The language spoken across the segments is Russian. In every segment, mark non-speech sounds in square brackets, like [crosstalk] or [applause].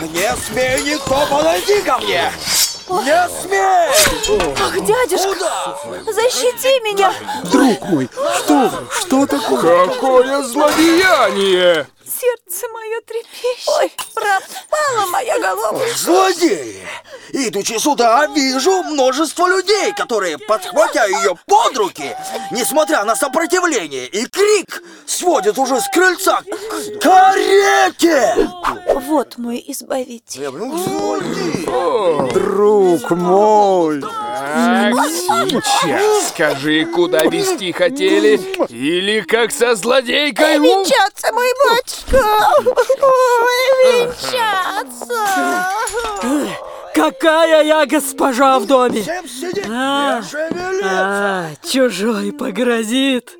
Не смей никто подойти ко мне! Не смей! Ах, дядюшка, защити меня! Друг мой, что, что такое? Какое злодеяние! Сердце мое трепещет. Ой, пропала моя головушка. Злодеи! Идучи сюда, вижу множество людей, которые, подхватя ее под руки, несмотря на сопротивление и крик, сводят уже с крыльца к карете! Вот мой избавитель. Друг мой! Так, сейчас скажи, куда вести хотели? Или как со злодейкой? Венчаться, мой батюшка! Ой, венчаться! Какая я госпожа в доме! А! А, чужой погрозит.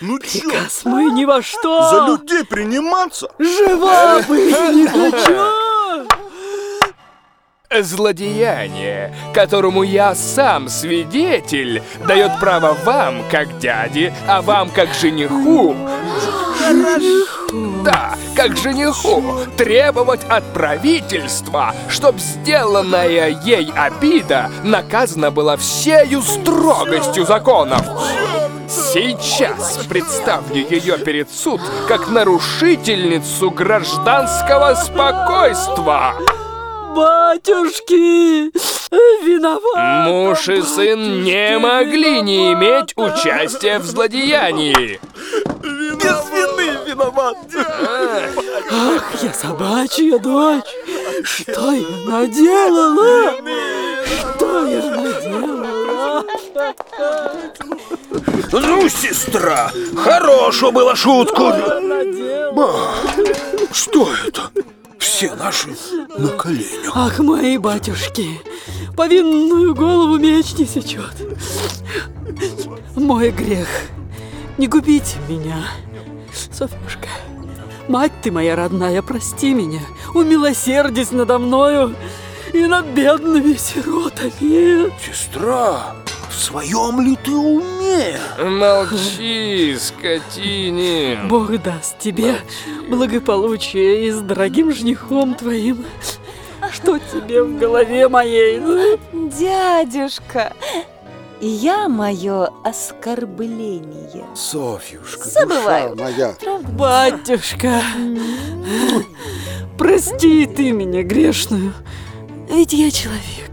Ну чё, Приказ мой ни во что. за людей приниматься? Жива быть не хочу. Злодеяние, которому я сам свидетель, дает право вам, как дяде, а вам, как жениху, да, как жениху, требовать от правительства, чтоб сделанная ей обида наказана была всею строгостью законов. Сейчас представлю ее перед суд как нарушительницу гражданского спокойствия. Батюшки, виноват. Муж и сын не могли не иметь участия в злодеянии. Без вины виноват. Ах, я собачья дочь. Что я наделала? Что я наделала? Ну, сестра, хорошую была шутку. Что это? Все наши на коленях. Ах, мои батюшки, повинную голову меч не сечет. Мой грех. Не губите меня. Софюшка, мать ты моя родная, прости меня. Умилосердись надо мною и над бедными сиротами. Сестра, своем ли ты уме? Молчи, скотинин. Бог даст тебе благополучие и с дорогим женихом твоим. Что тебе в голове моей? Дядюшка, я мое оскорбление. Софьюшка, Забываю. душа моя. Батюшка, прости ты меня грешную, ведь я человек,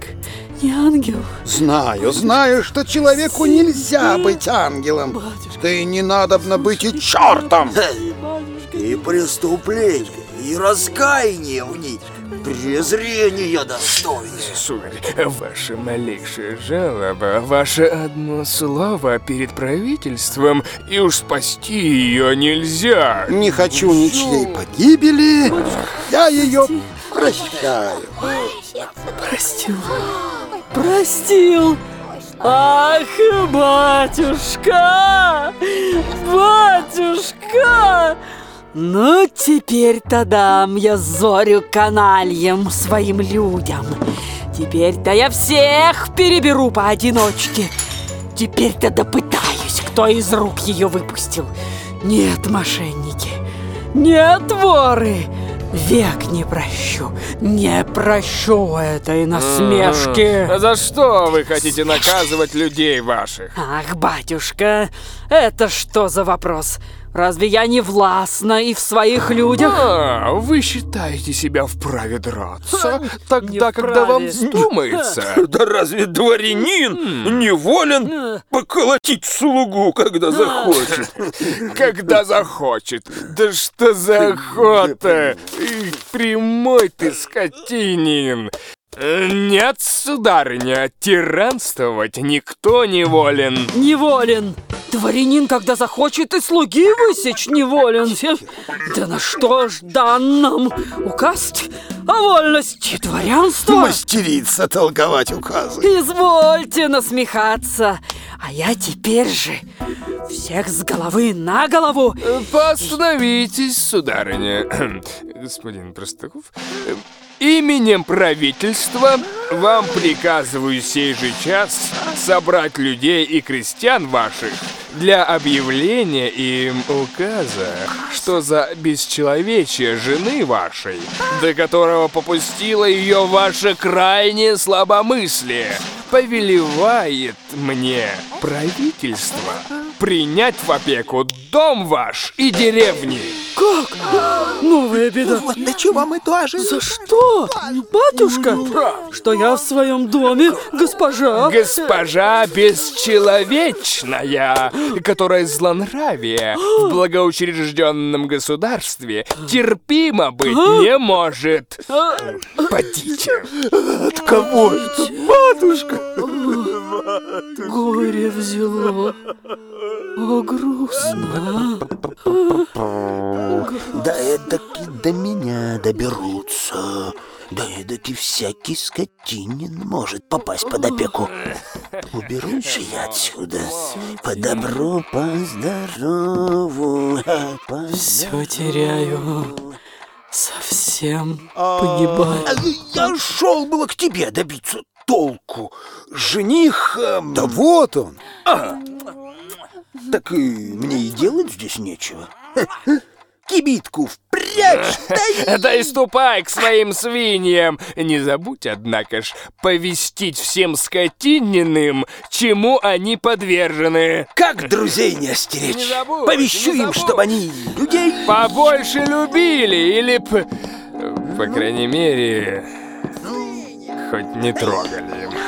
не ангел. Знаю, знаю, что человеку нельзя быть ангелом. Батюшка, и не надобно быть и чертом. И преступление, и раскаяние в ней, презрение достойное. Сударь, ваша малейшая жалоба, ваше одно слово перед правительством, и уж спасти ее нельзя. Не хочу ничьей погибели. Я ее прощаю. простил, простил. Ах, батюшка, батюшка. Ну, теперь-то дам я зорю канальям своим людям. Теперь-то я всех переберу поодиночке. Теперь-то допытаюсь, кто из рук ее выпустил. Нет, мошенники, нет, воры. Век не прощу, не прощу этой насмешки. А За что вы хотите наказывать людей ваших? Ах, батюшка, это что за вопрос? Разве я не властна и в своих людях? А, вы считаете себя вправе драться, тогда, когда вам вздумается. Да разве дворянин не волен поколотить слугу, когда захочет? Когда захочет. Да что за охота? [laughs] Прямой ты скотинин. Нет, сударыня, тиранствовать никто не волен. Неволен. Дворянин, когда захочет и слуги высечь, неволен. Да на что ж дан нам указ о вольности дворянства? Мастерица толковать указы. Извольте насмехаться. А я теперь же всех с головы на голову Э, Постановитесь, сударыня. [clears throat] Господин Простаков, э, Именем правительства вам приказываю сей же час собрать людей и крестьян ваших для объявления им указа, что за бесчеловечие жены вашей, до которого попустило ее ваше крайнее слабомыслие, повелевает мне правительство принять в опеку дом ваш и деревни. Как? Новая беда. Вот до чего мы тоже... За что? Батюшка, что я в своем доме, госпожа... Госпожа бесчеловечная, которая злонравие в благоучрежденном государстве терпимо быть не может. Подите. От кого это, матушка? Горе взяло. О, грустно. Доберутся. Да эдаки всякий скотинин может попасть под опеку. Уберусь же я отсюда. По добру, по здорову. по Все теряю. Совсем погибаю. А Я шел было к тебе добиться толку. Жених... эм, Да вот он. Так и мне и делать здесь нечего. Кибитку впрячь, да [laughs] Да и ступай к своим свиньям. Не забудь, однако ж, повестить всем скотининым, чему они подвержены. Как друзей не остеречь? Не забудь, Повещу не им, чтобы они людей... Побольше любили или, п... по крайней мере, хоть не трогали.